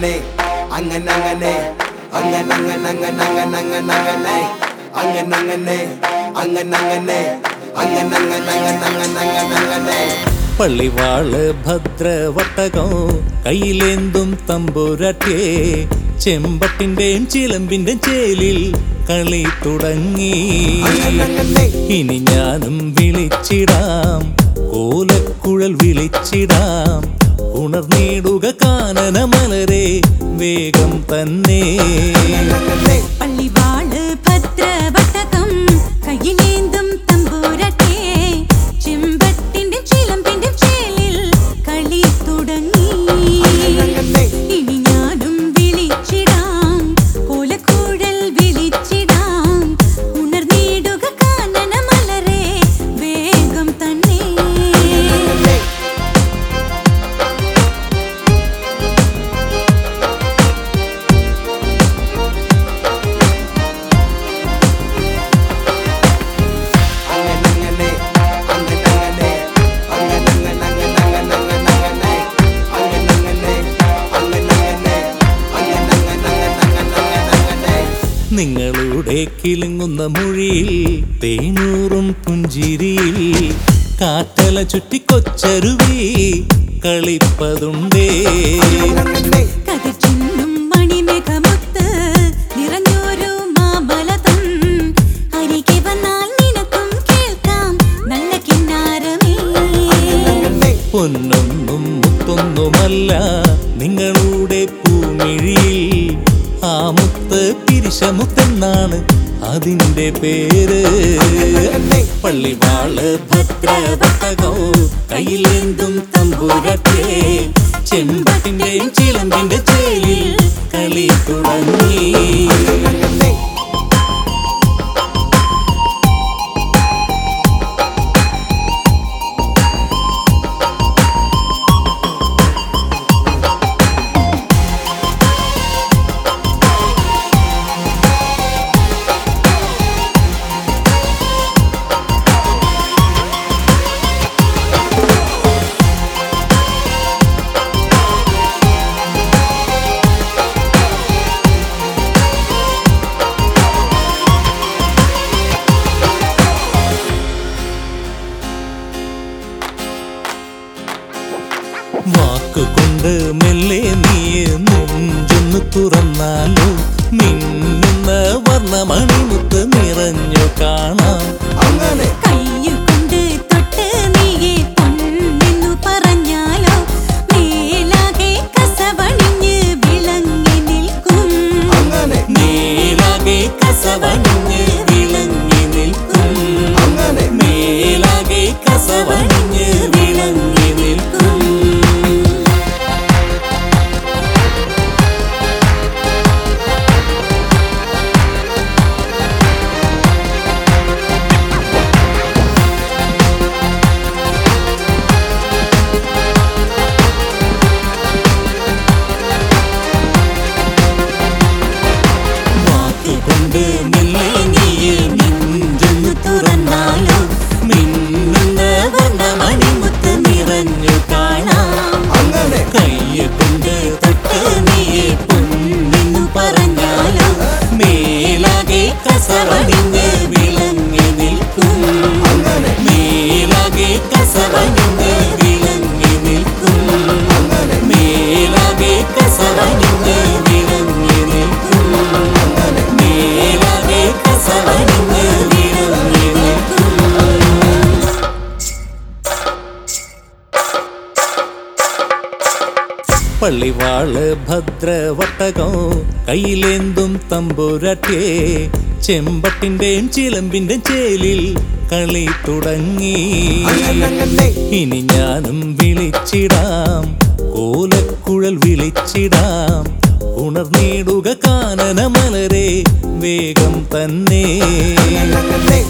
അങ്ങനെ അങ്ങനെ അങ്ങനെ അങ്ങനെ അങ്ങനെ അങ്ങനെ അങ്ങനെ അങ്ങനെ അങ്ങനെ അങ്ങനെ അങ്ങനെ അങ്ങനെ അങ്ങനെ അങ്ങനെ അങ്ങനെ അങ്ങനെ അങ്ങനെ പള്ളിവാൾ ഭദ്രവട്ടകം കയ്യിലേന്തും തമ്പുരട്ടേ ചെമ്പട്ടിന്റെയും ചിലമ്പിന്റെ ചേലിൽ കളി തുടങ്ങി. ഇനി ഞാനും വിളിച്ചിടാം കോലക്കുഴൽ വിളിച്ചിടാം ഉണർന്നിടുക കാനന മലരെ വേഗം തന്നെ. തിളങ്ങുന്ന മൊഴിയിൽ തേനൂറും പുഞ്ചിരിയിൽ കാറ്റല ചുറ്റി കൊച്ചരുവി കളിപ്പതുണ്ടേ. പൊന്നൊന്നും മുത്തൊന്നുമല്ല നിങ്ങളുടെ പൂമിഴിയിൽ. ആ മുത്ത് പിരിശമുത്തെന്നാണ് അതിന്റെ പേര് പള്ളിവാൾ ഭദ്രവത്തകോ കയ്യിലേന്തും തമ്പുരത്തെ ചെമ്പത്തിന്റെയും ചിലമ്പിന്റെ ചേലി കളി തുടങ്ങി. വാക്കുകൊണ്ട് മെല്ലെ നീ നെഞ്ചൊന്ന് തുറന്നാലോ? മിന്നുന്ന വർണമണിമുത്ത് നിറഞ്ഞു കാണാം. അങ്ങനെ കസവണിഞ്ഞ് വിളങ്ങി നിൽക്കും. അങ്ങനെ മേലാകെ കസവണിഞ്ഞ് പള്ളിവാൾ ഭദ്രവട്ടകം കയ്യിലേന്തും തമ്പുരട്ടേ ചെമ്പട്ടിന്റെയും ചിലമ്പിന്റെ ചേലിൽ കളി തുടങ്ങി. ഇനി ഞാനും വിളിച്ചിടാം കോലക്കുഴൽ വിളിച്ചിടാം. ഉണർന്നിടുക കാനന മലരെ വേഗം തന്നെ. അങ്ങനെ